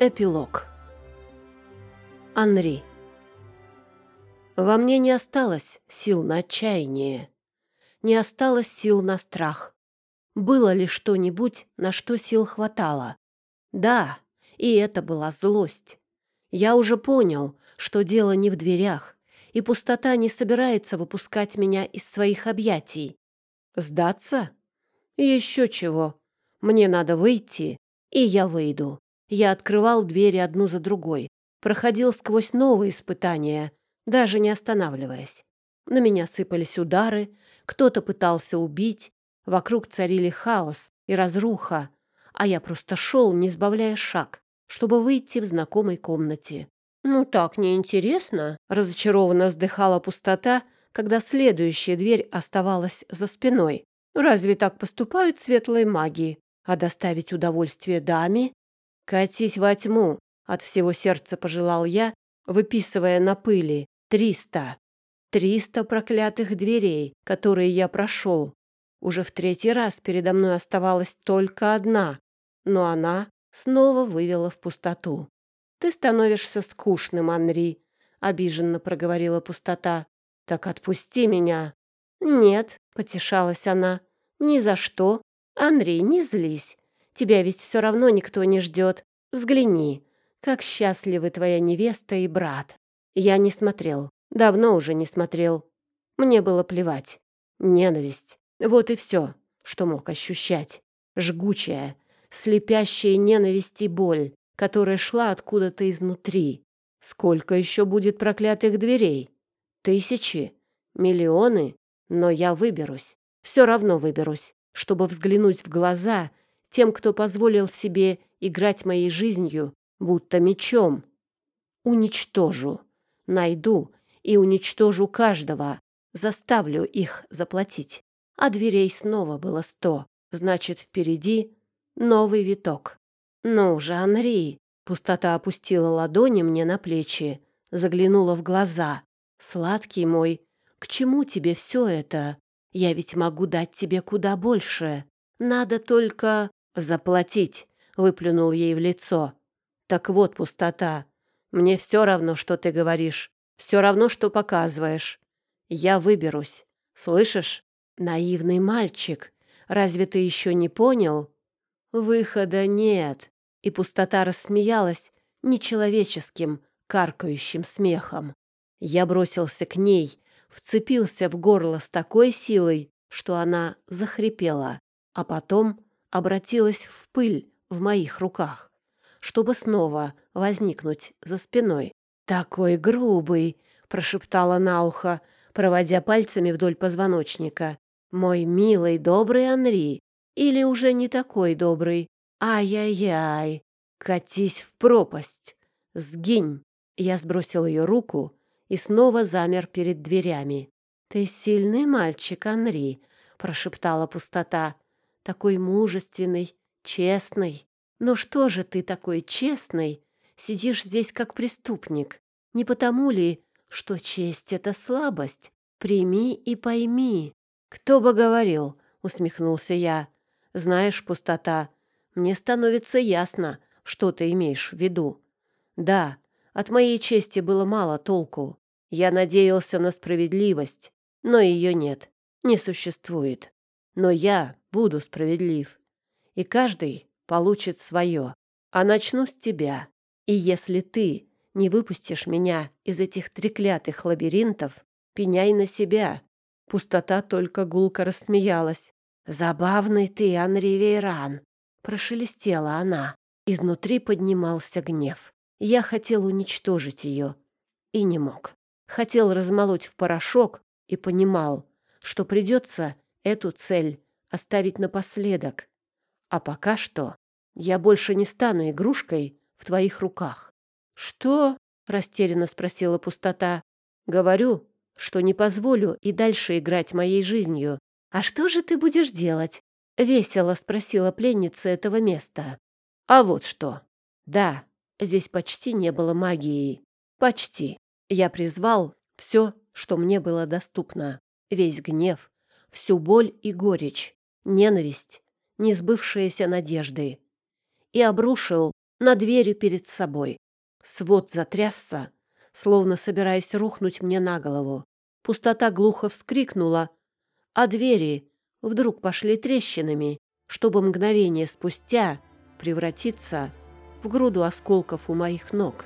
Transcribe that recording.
Эпилог. Анри. Во мне не осталось сил на отчаяние, не осталось сил на страх. Было ли что-нибудь, на что сил хватало? Да, и это была злость. Я уже понял, что дело не в дверях, и пустота не собирается выпускать меня из своих объятий. Сдаться? Еще чего. Мне надо выйти, и я выйду. Я открывал двери одну за другой, проходил сквозь новые испытания, даже не останавливаясь. На меня сыпались удары, кто-то пытался убить, вокруг царили хаос и разруха, а я просто шел, не сбавляя шаг, чтобы выйти в знакомой комнате. «Ну так неинтересно», — разочарованно вздыхала пустота, когда следующая дверь оставалась за спиной. «Разве так поступают светлые маги? А доставить удовольствие даме «Катись во тьму!» — от всего сердца пожелал я, выписывая на пыли. «Триста! Триста проклятых дверей, которые я прошел. Уже в третий раз передо мной оставалась только одна, но она снова вывела в пустоту. «Ты становишься скучным, Анри», — обиженно проговорила пустота. «Так отпусти меня». «Нет», — потешалась она, — «ни за что. Анри, не злись. Тебя ведь все равно никто не ждет. Взгляни, как счастливы твоя невеста и брат. Я не смотрел, давно уже не смотрел. Мне было плевать. Ненависть. Вот и все, что мог ощущать. Жгучая, слепящая ненависть и боль, которая шла откуда-то изнутри. Сколько еще будет проклятых дверей? Тысячи? Миллионы? Но я выберусь. Все равно выберусь, чтобы взглянуть в глаза тем, кто позволил себе играть моей жизнью, будто мечом. Уничтожу, найду и уничтожу каждого, заставлю их заплатить. А дверей снова было сто, значит, впереди новый виток. Ну же, Анри, пустота опустила ладони мне на плечи, заглянула в глаза. Сладкий мой, к чему тебе все это? Я ведь могу дать тебе куда больше. Надо только «Заплатить!» — выплюнул ей в лицо. «Так вот пустота. Мне все равно, что ты говоришь. Все равно, что показываешь. Я выберусь. Слышишь? Наивный мальчик. Разве ты еще не понял? Выхода нет». И пустота рассмеялась нечеловеческим, каркающим смехом. Я бросился к ней, вцепился в горло с такой силой, что она захрипела, а потом обратилась в пыль в моих руках, чтобы снова возникнуть за спиной. «Такой грубый!» — прошептала на ухо, проводя пальцами вдоль позвоночника. «Мой милый, добрый Анри! Или уже не такой добрый? Ай-яй-яй! Катись в пропасть! Сгинь!» Я сбросил ее руку и снова замер перед дверями. «Ты сильный мальчик, Анри!» — прошептала пустота такой мужественный, честный. Но что же ты такой честный? Сидишь здесь как преступник. Не потому ли, что честь — это слабость? Прими и пойми. Кто бы говорил, — усмехнулся я. Знаешь, пустота, мне становится ясно, что ты имеешь в виду. Да, от моей чести было мало толку. Я надеялся на справедливость, но ее нет, не существует. Но я буду справедлив, и каждый получит свое. А начну с тебя. И если ты не выпустишь меня из этих треклятых лабиринтов, пеняй на себя. Пустота только гулко рассмеялась. «Забавный ты, Анри Вейран!» — прошелестела она. Изнутри поднимался гнев. Я хотел уничтожить ее и не мог. Хотел размолоть в порошок и понимал, что придется эту цель оставить напоследок. А пока что я больше не стану игрушкой в твоих руках. Что? растерянно спросила пустота. Говорю, что не позволю и дальше играть моей жизнью. А что же ты будешь делать? весело спросила пленница этого места. А вот что. Да, здесь почти не было магии. Почти. Я призвал все, что мне было доступно. Весь гнев, всю боль и горечь ненависть, несбывшиеся надежды, и обрушил на дверью перед собой. Свод затрясся, словно собираясь рухнуть мне на голову. Пустота глухо вскрикнула, а двери вдруг пошли трещинами, чтобы мгновение спустя превратиться в груду осколков у моих ног.